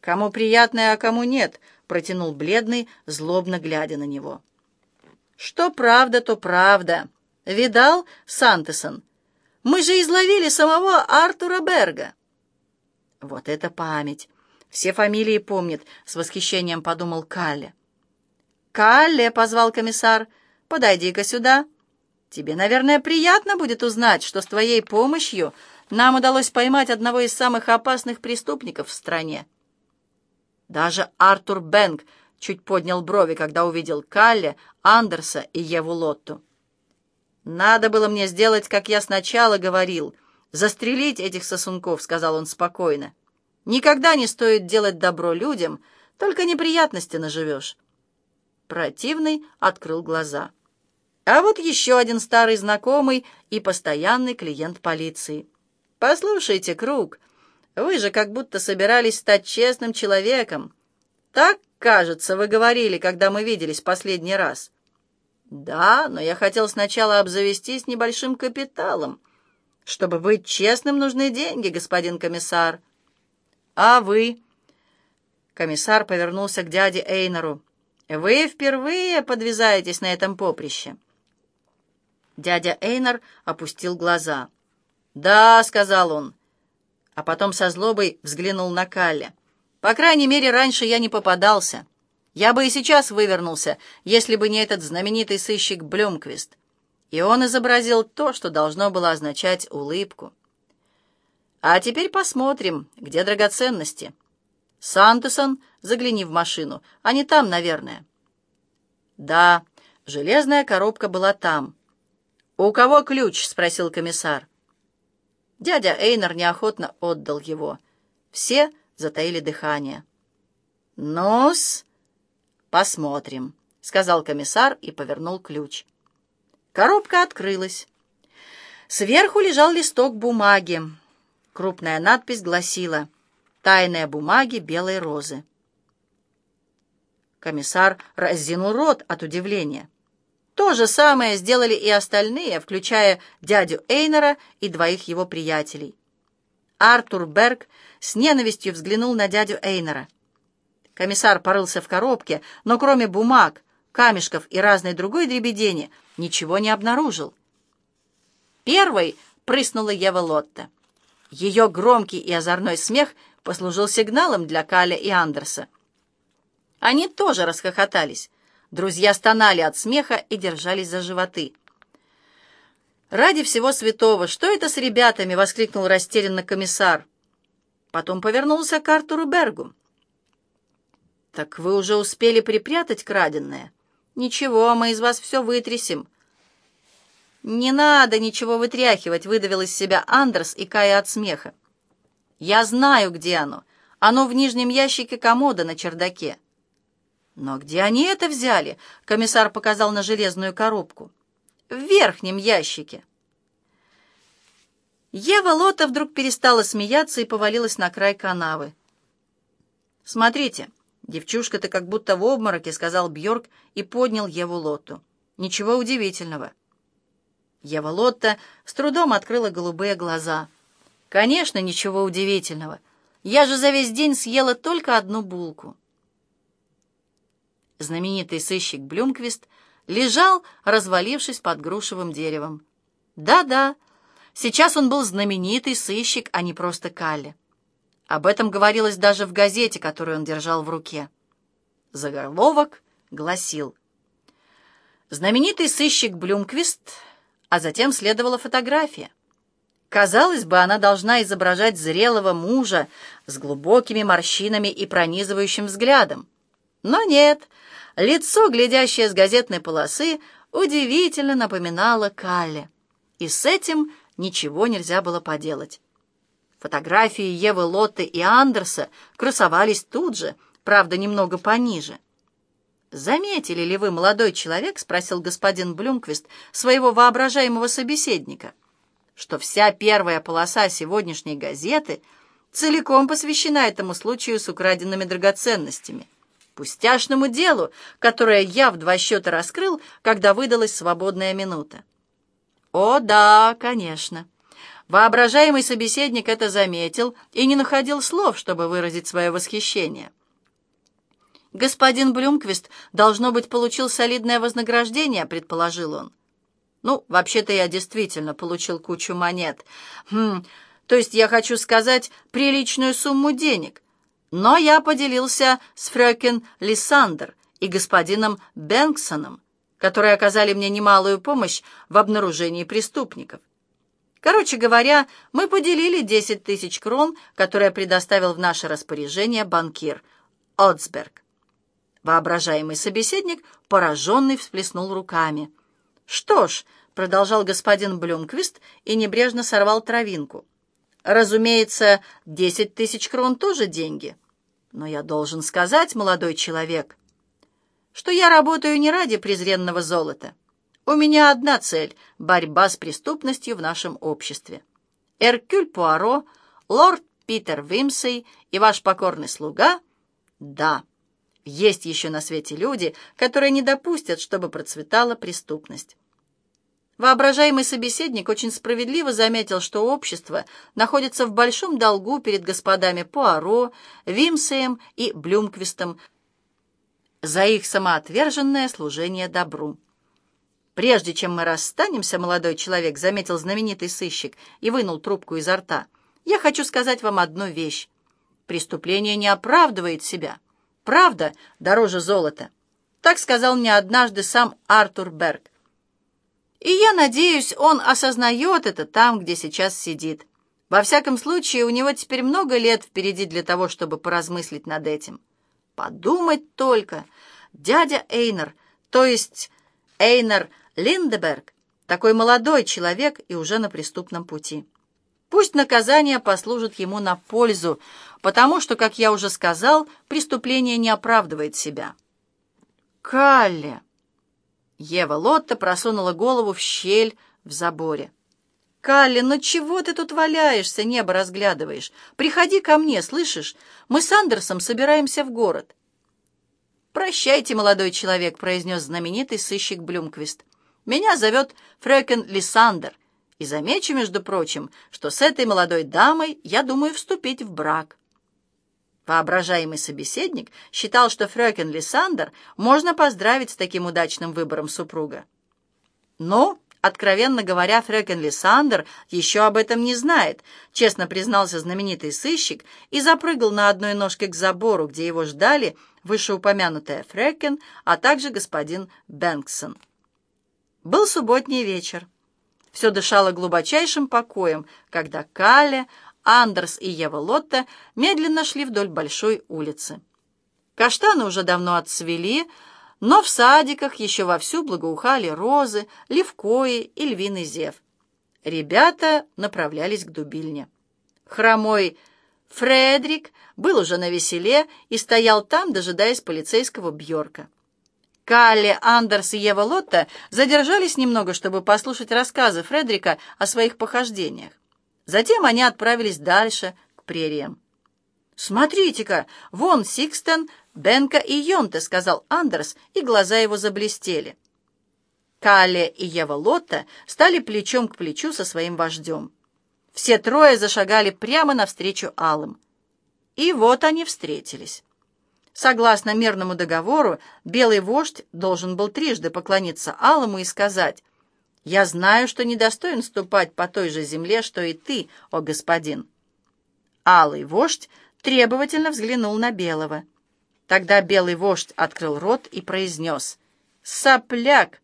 «Кому приятное, а кому нет», — протянул бледный, злобно глядя на него. «Что правда, то правда. Видал, Сантесон? Мы же изловили самого Артура Берга». «Вот это память! Все фамилии помнит», — с восхищением подумал Калле. «Калле», — позвал комиссар, — «подойди-ка сюда. Тебе, наверное, приятно будет узнать, что с твоей помощью нам удалось поймать одного из самых опасных преступников в стране». Даже Артур Бэнк чуть поднял брови, когда увидел Калле, Андерса и Еву Лотту. «Надо было мне сделать, как я сначала говорил, застрелить этих сосунков», — сказал он спокойно. «Никогда не стоит делать добро людям, только неприятности наживешь». Противный открыл глаза. А вот еще один старый знакомый и постоянный клиент полиции. «Послушайте, Круг, вы же как будто собирались стать честным человеком. Так, кажется, вы говорили, когда мы виделись последний раз». «Да, но я хотел сначала обзавестись небольшим капиталом. Чтобы быть честным, нужны деньги, господин комиссар». «А вы?» Комиссар повернулся к дяде Эйнору. Вы впервые подвязаетесь на этом поприще?» Дядя Эйнар опустил глаза. «Да», — сказал он, а потом со злобой взглянул на Калле. «По крайней мере, раньше я не попадался. Я бы и сейчас вывернулся, если бы не этот знаменитый сыщик Блюмквист». И он изобразил то, что должно было означать улыбку. «А теперь посмотрим, где драгоценности». «Сантесон, загляни в машину. Они там, наверное». «Да, железная коробка была там». «У кого ключ?» — спросил комиссар. Дядя Эйнер неохотно отдал его. Все затаили дыхание. «Ну-с, посмотрим», — сказал комиссар и повернул ключ. Коробка открылась. Сверху лежал листок бумаги. Крупная надпись гласила — Тайные бумаги белой розы. Комиссар разинул рот от удивления. То же самое сделали и остальные, включая дядю Эйнера и двоих его приятелей. Артур Берг с ненавистью взглянул на дядю Эйнера. Комиссар порылся в коробке, но кроме бумаг, камешков и разной другой дребедени ничего не обнаружил. Первой прыснула Ева Лотта. Ее громкий и озорной смех послужил сигналом для Каля и Андерса. Они тоже расхохотались. Друзья стонали от смеха и держались за животы. «Ради всего святого! Что это с ребятами?» — воскликнул растерянно комиссар. Потом повернулся к Артуру Бергу. «Так вы уже успели припрятать краденное? Ничего, мы из вас все вытрясем». «Не надо ничего вытряхивать», — выдавил из себя Андерс и Кая от смеха. Я знаю, где оно. Оно в нижнем ящике комода на чердаке. Но где они это взяли? Комиссар показал на железную коробку. В верхнем ящике. Ева Лота вдруг перестала смеяться и повалилась на край канавы. «Смотрите, девчушка-то как будто в обмороке», — сказал Бьорк и поднял Еву Лотту. «Ничего удивительного». Ева Лотта с трудом открыла голубые глаза — Конечно, ничего удивительного. Я же за весь день съела только одну булку. Знаменитый сыщик Блюмквист лежал, развалившись под грушевым деревом. Да-да, сейчас он был знаменитый сыщик, а не просто Калли. Об этом говорилось даже в газете, которую он держал в руке. Заголовок гласил «Знаменитый сыщик Блюмквист», а затем следовала фотография. Казалось бы, она должна изображать зрелого мужа с глубокими морщинами и пронизывающим взглядом. Но нет, лицо, глядящее с газетной полосы, удивительно напоминало Калле. И с этим ничего нельзя было поделать. Фотографии Евы Лотты и Андерса красовались тут же, правда, немного пониже. «Заметили ли вы, молодой человек, — спросил господин Блюмквист, — своего воображаемого собеседника?» что вся первая полоса сегодняшней газеты целиком посвящена этому случаю с украденными драгоценностями, пустяшному делу, которое я в два счета раскрыл, когда выдалась свободная минута. О, да, конечно. Воображаемый собеседник это заметил и не находил слов, чтобы выразить свое восхищение. «Господин Блюмквист, должно быть, получил солидное вознаграждение», — предположил он. «Ну, вообще-то я действительно получил кучу монет. Хм, то есть я хочу сказать приличную сумму денег. Но я поделился с фрёкен Лиссандер и господином Бенксоном, которые оказали мне немалую помощь в обнаружении преступников. Короче говоря, мы поделили 10 тысяч крон, которые предоставил в наше распоряжение банкир Отсберг. Воображаемый собеседник, пораженный, всплеснул руками. «Что ж», — продолжал господин Блюмквист и небрежно сорвал травинку, «разумеется, десять тысяч крон тоже деньги. Но я должен сказать, молодой человек, что я работаю не ради презренного золота. У меня одна цель — борьба с преступностью в нашем обществе. Эркюль Пуаро, лорд Питер Вимсей и ваш покорный слуга — да, есть еще на свете люди, которые не допустят, чтобы процветала преступность. Воображаемый собеседник очень справедливо заметил, что общество находится в большом долгу перед господами Пуаро, Вимсеем и Блюмквистом за их самоотверженное служение добру. «Прежде чем мы расстанемся, молодой человек», — заметил знаменитый сыщик и вынул трубку изо рта, — «я хочу сказать вам одну вещь. Преступление не оправдывает себя. Правда дороже золота». Так сказал мне однажды сам Артур Берг. И я надеюсь, он осознает это там, где сейчас сидит. Во всяком случае, у него теперь много лет впереди для того, чтобы поразмыслить над этим. Подумать только, дядя Эйнер, то есть Эйнер Линдеберг, такой молодой человек и уже на преступном пути. Пусть наказание послужит ему на пользу, потому что, как я уже сказал, преступление не оправдывает себя. Калле! Ева Лотта просунула голову в щель в заборе. «Калли, ну чего ты тут валяешься, небо разглядываешь? Приходи ко мне, слышишь? Мы с Андерсом собираемся в город». «Прощайте, молодой человек», — произнес знаменитый сыщик Блюмквист. «Меня зовет Фрекен Лиссандер, и замечу, между прочим, что с этой молодой дамой я думаю вступить в брак». Воображаемый собеседник считал, что Фрекен Лиссандер можно поздравить с таким удачным выбором супруга. «Ну, откровенно говоря, Фрекен Лиссандер еще об этом не знает», честно признался знаменитый сыщик и запрыгал на одной ножке к забору, где его ждали вышеупомянутая Фрекен, а также господин Бэнксон. Был субботний вечер. Все дышало глубочайшим покоем, когда Калле, Андерс и Ева Лотта медленно шли вдоль большой улицы. Каштаны уже давно отцвели, но в садиках еще вовсю благоухали розы, левкои и львиный зев. Ребята направлялись к дубильне. Хромой Фредрик был уже на веселе и стоял там, дожидаясь полицейского Бьорка. Калли, Андерс и Ева Лотта задержались немного, чтобы послушать рассказы Фредрика о своих похождениях. Затем они отправились дальше, к прериям. «Смотрите-ка, вон Сикстен, Бенка и Йонте», — сказал Андерс, и глаза его заблестели. Калле и Ева Лотта стали плечом к плечу со своим вождем. Все трое зашагали прямо навстречу Алым. И вот они встретились. Согласно мирному договору, белый вождь должен был трижды поклониться Алому и сказать «Я знаю, что недостоин ступать по той же земле, что и ты, о господин». Алый вождь требовательно взглянул на белого. Тогда белый вождь открыл рот и произнес «Сопляк!